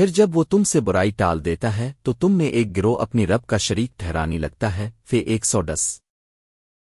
پھر جب وہ تم سے برائی ٹال دیتا ہے تو تم میں ایک گروہ اپنی رب کا شریک ٹھہرانے لگتا ہے فے ایک سو ڈس